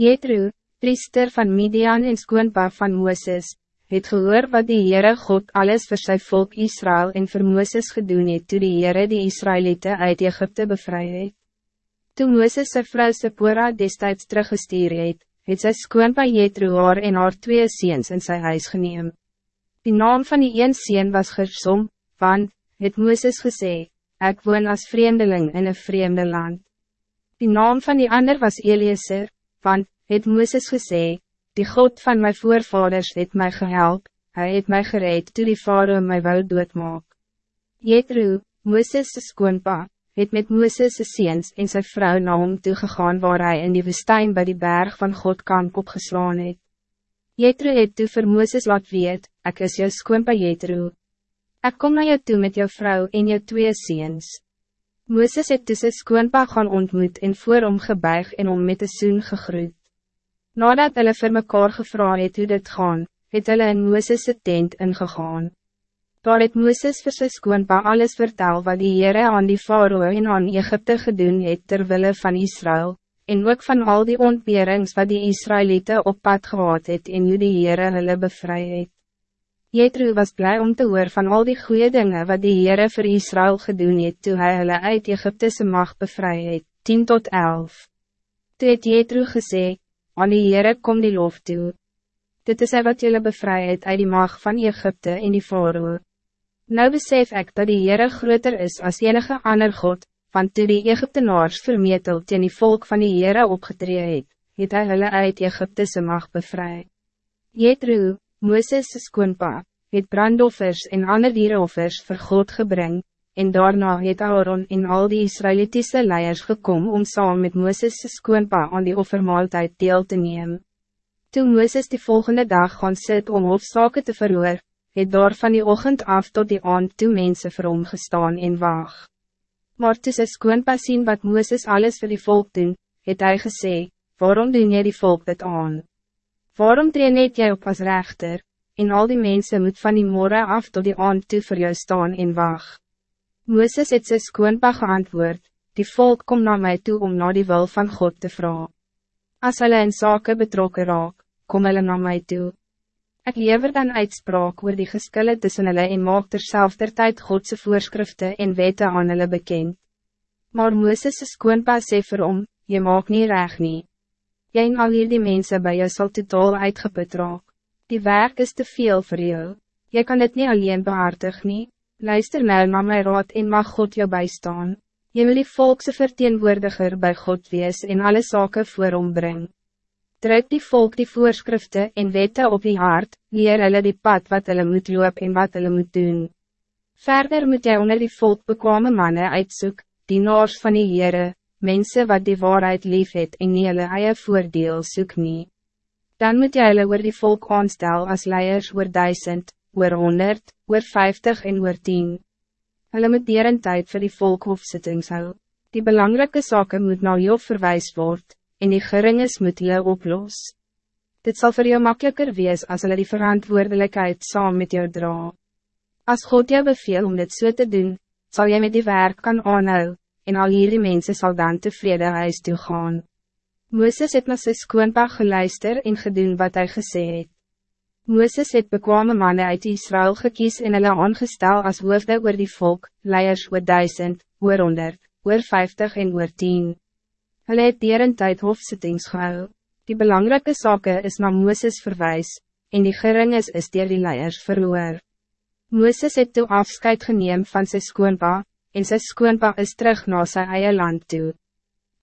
Jethro, priester van Midian en skoonpa van Mooses, het gehoor wat die Heere God alles voor zijn volk Israël en voor Mooses gedoen het toe die Heere die Israëlieten uit Egypte bevry het. Toe Mooses sy vrou Sephora destijds teruggestuur het, het sy skoonpa Jethro haar en haar twee seens in sy huis geneem. Die naam van die een seen was Gersom, want, het Mooses gesê, ik woon als vreemdeling in een vreemde land. Die naam van die ander was Eliezer, want, het Mooses gesê, die God van mijn voorvaders het mij gehelp, hij het mij gereed toe die vader my wou doodmaak. Jethro, Mooses' skoonpa, het met Mooses' seens en zijn vrouw na hom toegegaan waar hij in die woestijn bij die berg van God kamp opgeslaan het. Jethro het toe vir Mooses laat weet, ek is jou skoonpa Jethro. Ek kom naar jou toe met jou vrouw en jou twee seens. Mooses het toe sy skoonpa gaan ontmoet en voor hom gebuig en om met een soen gegroet. Nadat hulle vir mekaar gevra het hoe dit gaan, het hulle in Mooses' tent ingegaan. Daar het Mooses vir sy skoonpa alles vertel wat die Heere aan die Faroe en aan Egypte gedoen het terwille van Israël, en ook van al die ontberings wat die Israëlieten op pad gehad het en hoe die Heere hulle bevry het. Jethro was blij om te hoor van al die goede dingen wat die Heere voor Israël gedoen het toe hy hulle uit Egyptese macht bevry het, 10 tot 11. Toe het Jethro gesê, aan die Heere kom die lof toe. Dit is hy wat jullie bevry het uit die mag van Egypte en die Faroe. Nou besef ik dat die Heere groter is als enige ander God, van toe die Egyptenaars vermetel teen die volk van die Heere opgetree het, het hy hulle uit Egyptese mag bevry. Jethro, Mooses' skoonpa, het brandoffers en ander dieroffers vir God gebring, en daarna het Aaron en al die Israëlitische leiers gekom om saam met Mooses' skoonpa aan die offermaaltijd deel te nemen. Toen Mooses die volgende dag gaan sit om hofzake te verhoor, het daar van die ochtend af tot die aand toe mense vir hom gestaan en waag. Maar toe sy skoonpa sien wat Mooses alles voor die volk doen, het hij gesê, waarom doen jy die volk dit aan? Waarom tree net jy op as rechter, en al die mensen moet van die morgen af tot die aand toe voor jou staan en waag? Mooses het sy skoonpa geantwoord, die volk kom naar mij toe om naar die wil van God te vragen. Als hulle in zaken betrokken raak, kom hulle naar mij toe. Ik lever dan uitspraak oor die geskille tussen hulle en maak terzelfde tijd Godse voorschriften en wette aan hulle bekend. Maar Mooses' skoonpa sê vir hom, jy maak nie reg nie. Jy en al die mensen bij jou sal totaal uitgeput raak. Die werk is te veel voor jou. Jy kan het niet alleen behartig nie. Luister nou naar mijn raad en mag God jou bijstaan. Je wil die volkse verteenwoordiger bij God wees en alle zaken voor hom bring. Druk die volk die voorschriften en wette op die hart, leer hulle die pad wat hulle moet loop en wat hulle moet doen. Verder moet jy onder die volk bekwame mannen uitzoek, die naars van die Heere, mensen wat die waarheid lief het en nie hulle eie voordeel soek nie. Dan moet jy hulle oor die volk aanstel als leiers oor duisend, oor 100, oor 50 en oor 10. Hulle moet dier een tijd vir die volk hofsittings hou. Die belangrijke zaken moet nou jou verwijs word, en die geringes moet jy oplos. Dit zal voor jou makkelijker wees als hulle die verantwoordelijkheid saam met jou dra. Als God jou beveel om dit so te doen, zal jy met die werk kan aanhou, en al hierdie mense sal dan tevrede huis toe gaan. Mooses het na sy skoonpa geluister en gedoen wat hij gesê het. Mooses het bekwame mannen uit Israël gekies en hulle aangestel as hoofde oor die volk, leiers oor duisend, oor honderd, oor vijftig en oor tien. Hulle het dier een tyd hofsittings gehou. Die belangrijke zaken is na Mooses verwijs, en die gering is is dier die leiers verhoor. Mooses het toe afscheid geneem van sy skoonpa, en sy skoonpa is terug na sy eie land toe.